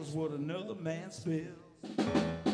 man what another man spills.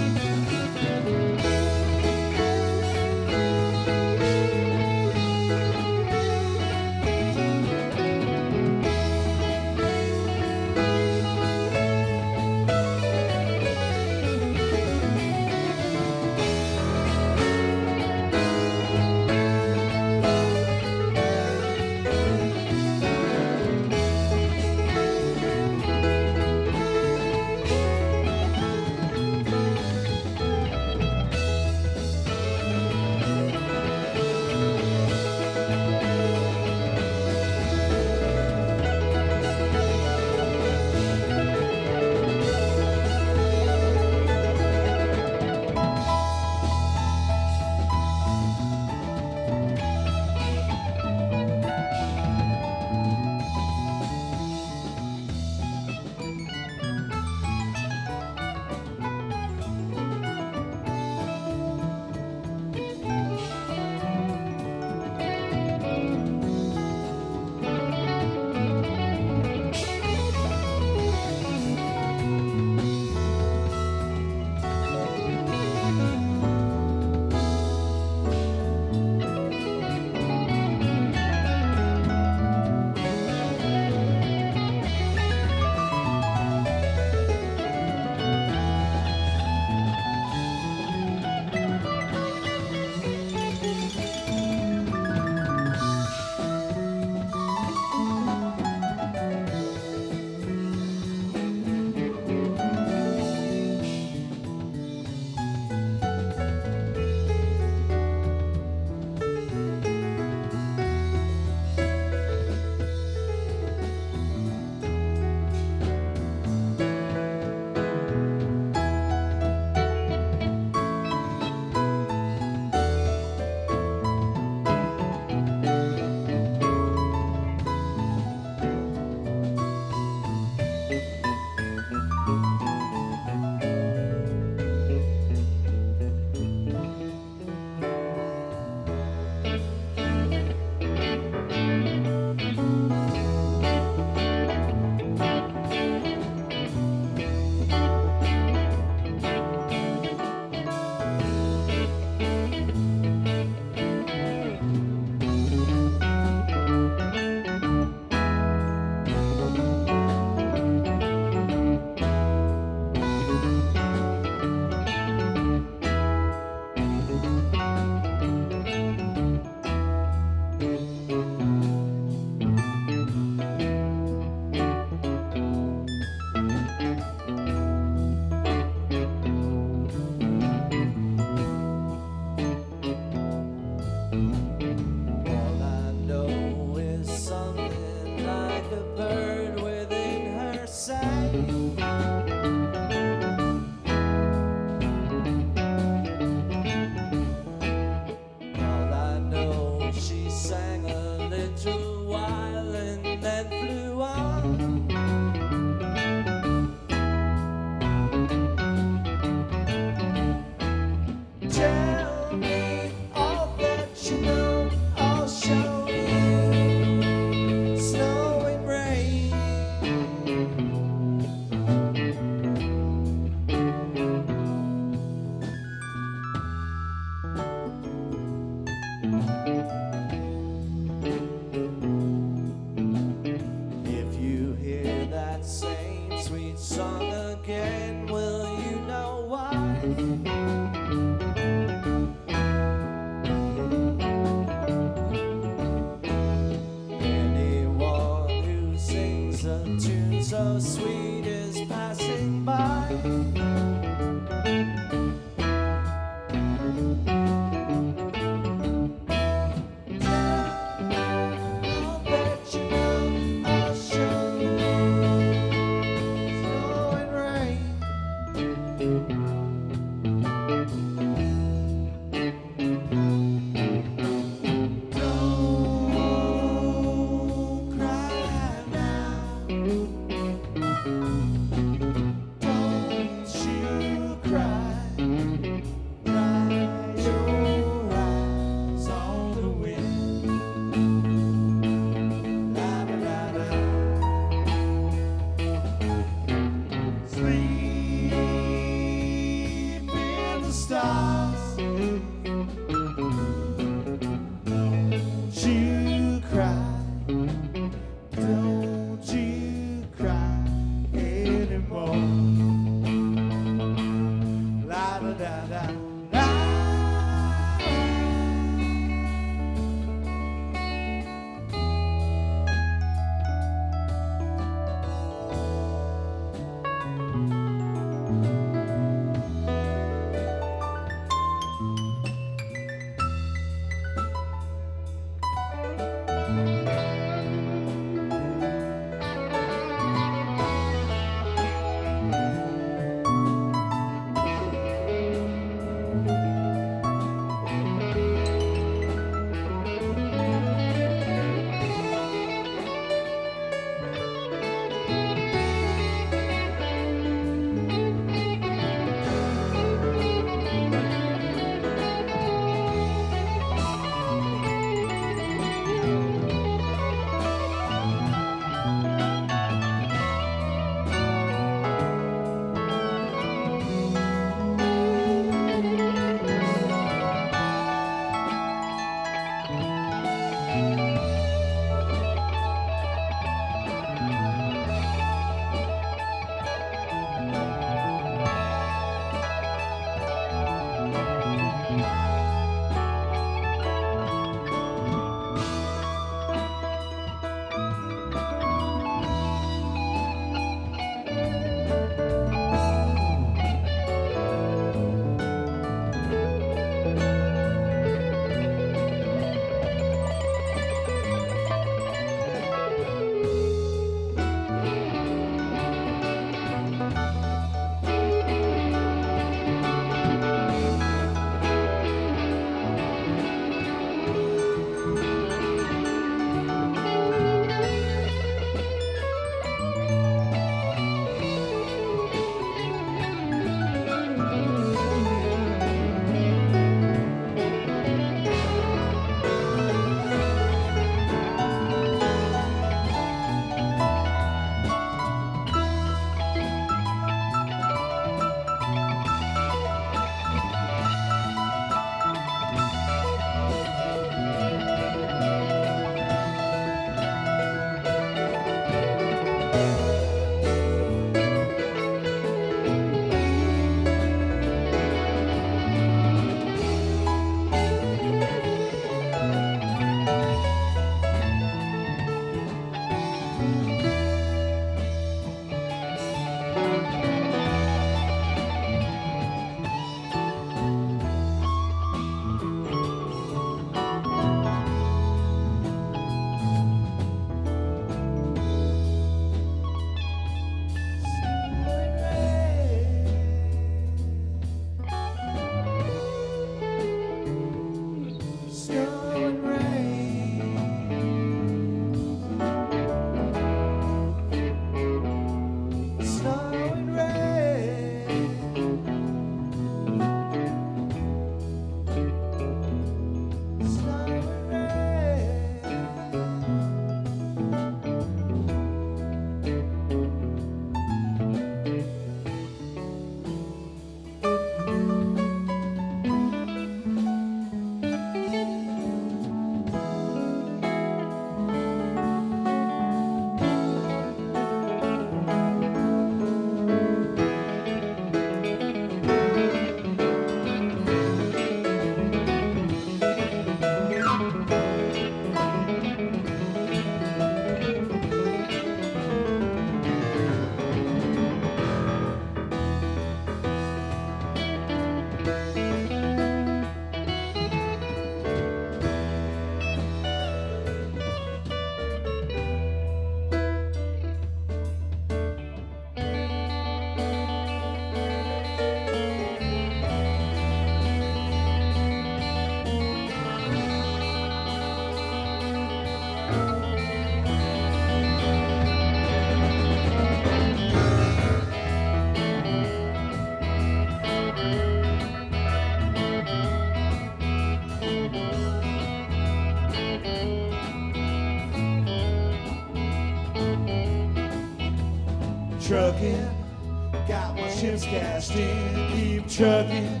Got cashed in, keep trucking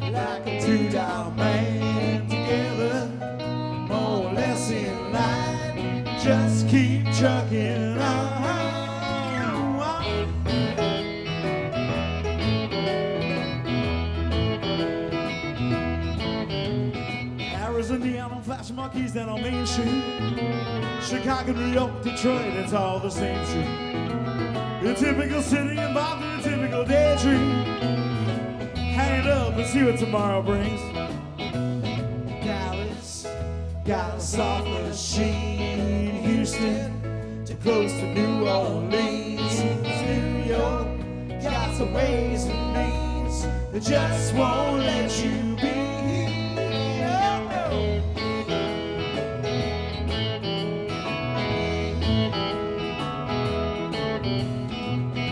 like a two dollar man together, more or less in line. Just keep trucking on. Arizona, flashing marquees down on Main Street. Chicago, New York, Detroit, it's all the same street. A typical city involved daydream. Hang it up and see what tomorrow brings. Dallas, got a soft machine. Houston, too close to New Orleans. New York, got some ways and means that just won't let you be. Oh, no.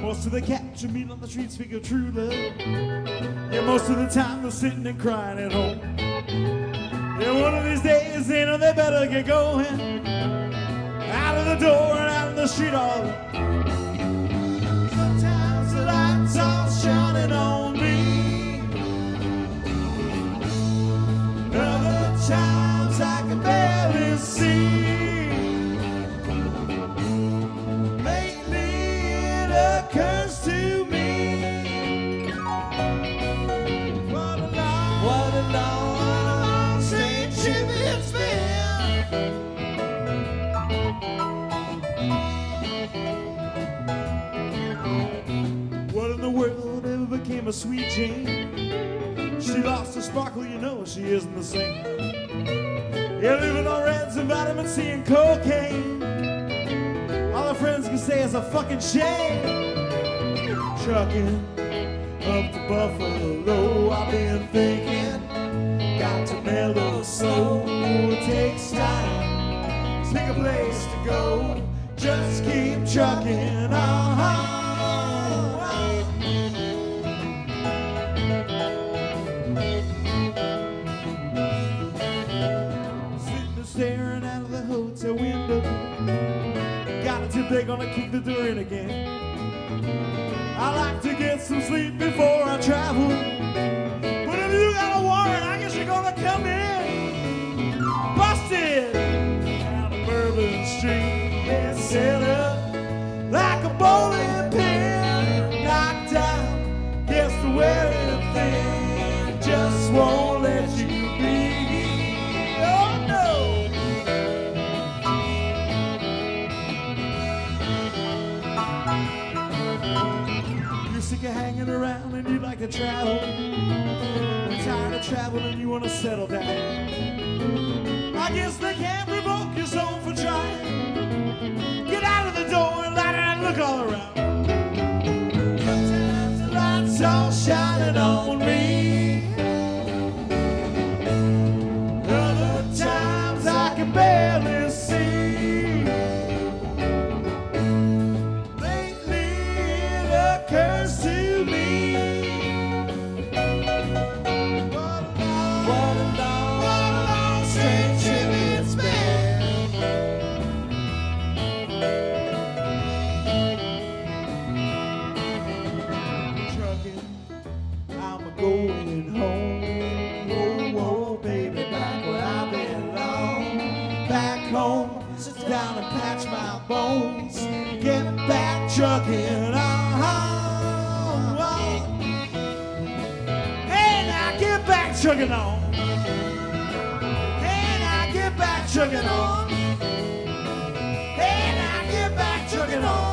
Most of you meet on the street speak of true love. Yeah, most of the time they're sitting and crying at home. Yeah, one of these days they know they better get going. Out of the door and out in the street all. Sometimes the lights are shining on sweet Jane? What in the world never became a sweet Jane She lost her sparkle, you know she isn't the same. You're living on reds and vitamin C and cocaine. All her friends can say is a fucking shame. Trucking up to Buffalo, I've been thinking, It takes time, pick a place to go. Just keep trucking on. Staring out of the hotel window. Got tip they're gonna kick the door in again. I like to get some sleep before I travel. To travel. You're tired of traveling, you want to settle down. I guess they can't revoke your soul for trying. Get out of the door and light and look all around. On me. Trucking on. Hey, now get back chugging on. Hey, now get back trucking on.